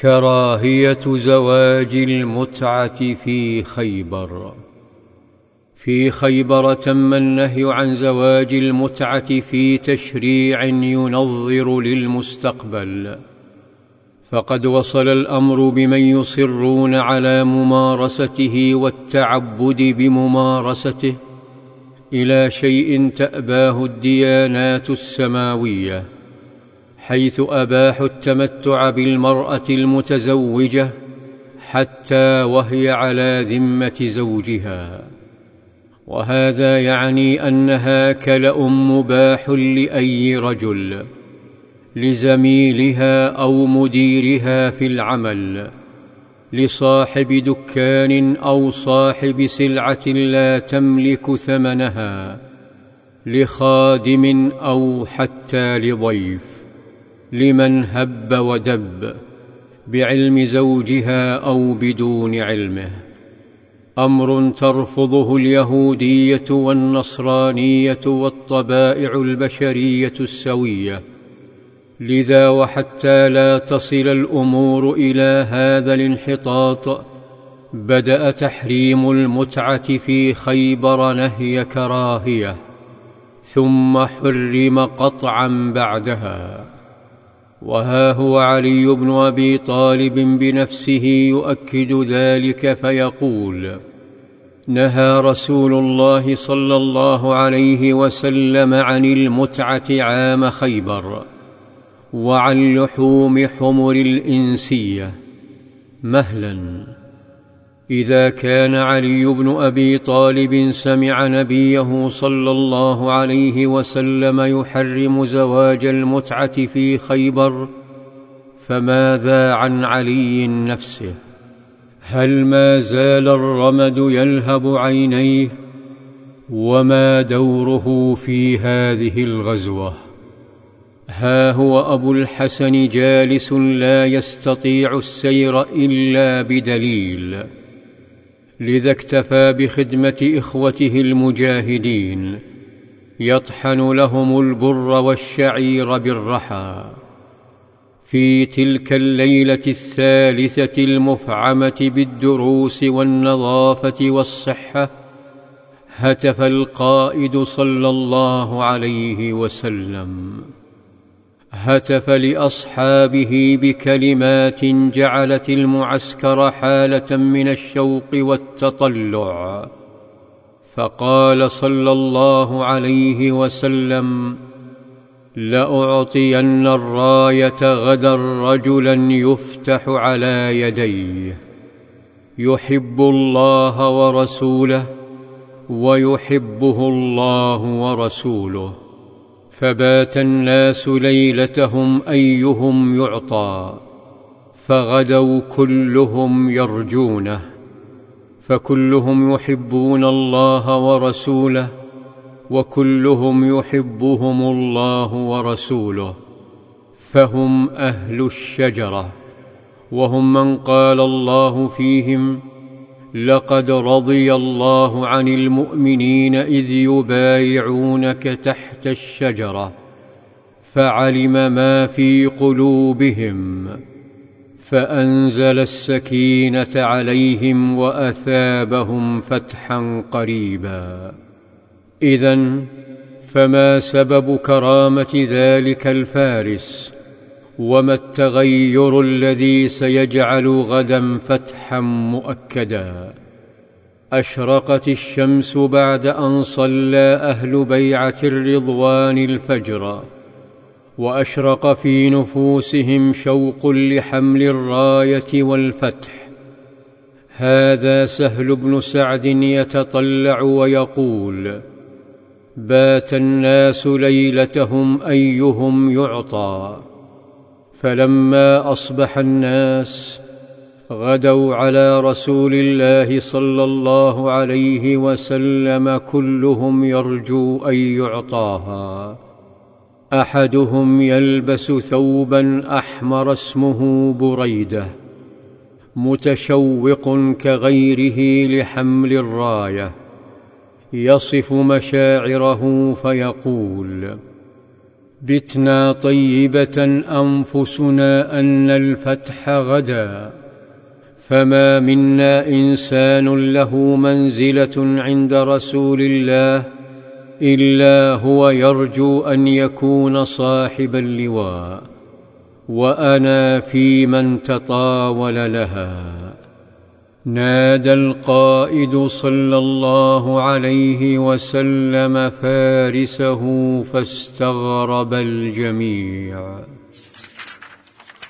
كراهية زواج المتعة في خيبر. في خيبر تم النهي عن زواج المتعة في تشريع ينظر للمستقبل. فقد وصل الأمر بمن يصرون على ممارسته والتعبد بممارسته إلى شيء تأباه الديانات السماوية. حيث اباحوا التمتع بالمرأة المتزوجة حتى وهي على ذمة زوجها. وهذا يعني أنها كلا مباح لأي رجل لزميلها أو مديرها في العمل لصاحب دكان أو صاحب سلعة لا تملك ثمنها لخادم أو حتى لضيف. لمن هب ودب بعلم زوجها أو بدون علمه. أمر ترفضه اليهودية والنصرانية والطبائع البشرية السوية. لذا وحتى لا تصل الأمور إلى هذا الانحطاط بدأ تحريم المتعة في خيبر نهي كراهية ثم حرم قطعا بعدها. وها هو علي بن ابي طالب بنفسه يؤكد ذلك فيقول نهى رسول الله صلى الله عليه وسلم عن المتعه عام خيبر وعن لحوم حمر الانسيه مهلا إذا كان علي بن أبي طالب سمع نبيه صلى الله عليه وسلم يحرم زواج المتعة في خيبر فماذا عن علي نفسه؟ هل ما زال الرمد يلهب عينيه؟ وما دوره في هذه الغزوة؟ ها هو أبو الحسن جالس لا يستطيع السير إلا بدليل. لذا اكتفى بخدمة إخوته المجاهدين يطحن لهم البر والشعير بالرحى. في تلك الليلة الثالثة المفعمة بالدروس والنظافة والصحة هتف القائد صلى الله عليه وسلم. هتف لأصحابه بكلمات جعلت المعسكر حالة من الشوق والتطلع. فقال صلى الله عليه وسلم لأعطين الراية غدا رجلا يفتح على يديه. يحب الله ورسوله ويحبه الله ورسوله. فبات الناس ليلتهم أيهم يعطى فغدوا كلهم يرجونه فكلهم يحبون الله ورسوله وكلهم يحبهم الله ورسوله فهم أهل الشجرة وهم من قال الله فيهم لقد رضي الله عن المؤمنين إذ يبايعونك تحت الشجرة فعلم ما في قلوبهم فأنزل السكينة عليهم وأثابهم فتحا قريبا. اذا فما سبب كرامة ذلك الفارس؟ وما التغير الذي سيجعل غدا فتحا مؤكدا؟ أشرقت الشمس بعد أن صلى أهل بيعة الرضوان الفجر وأشرق في نفوسهم شوق لحمل الراية والفتح. هذا سهل بن سعد يتطلع ويقول بات الناس ليلتهم أيهم يعطى. فلما أصبح الناس غدوا على رسول الله صلى الله عليه وسلم كلهم يرجو أن يعطاها. أحدهم يلبس ثوبا أحمر اسمه بريدة متشوق كغيره لحمل الراية يصف مشاعره فيقول بتنا طيبه انفسنا ان الفتح غدا فما منا انسان له منزله عند رسول الله الا هو يرجو ان يكون صاحب اللواء وأنا في من تطاول لها نادى القائد صلى الله عليه وسلم فارسه فاستغرب الجميع.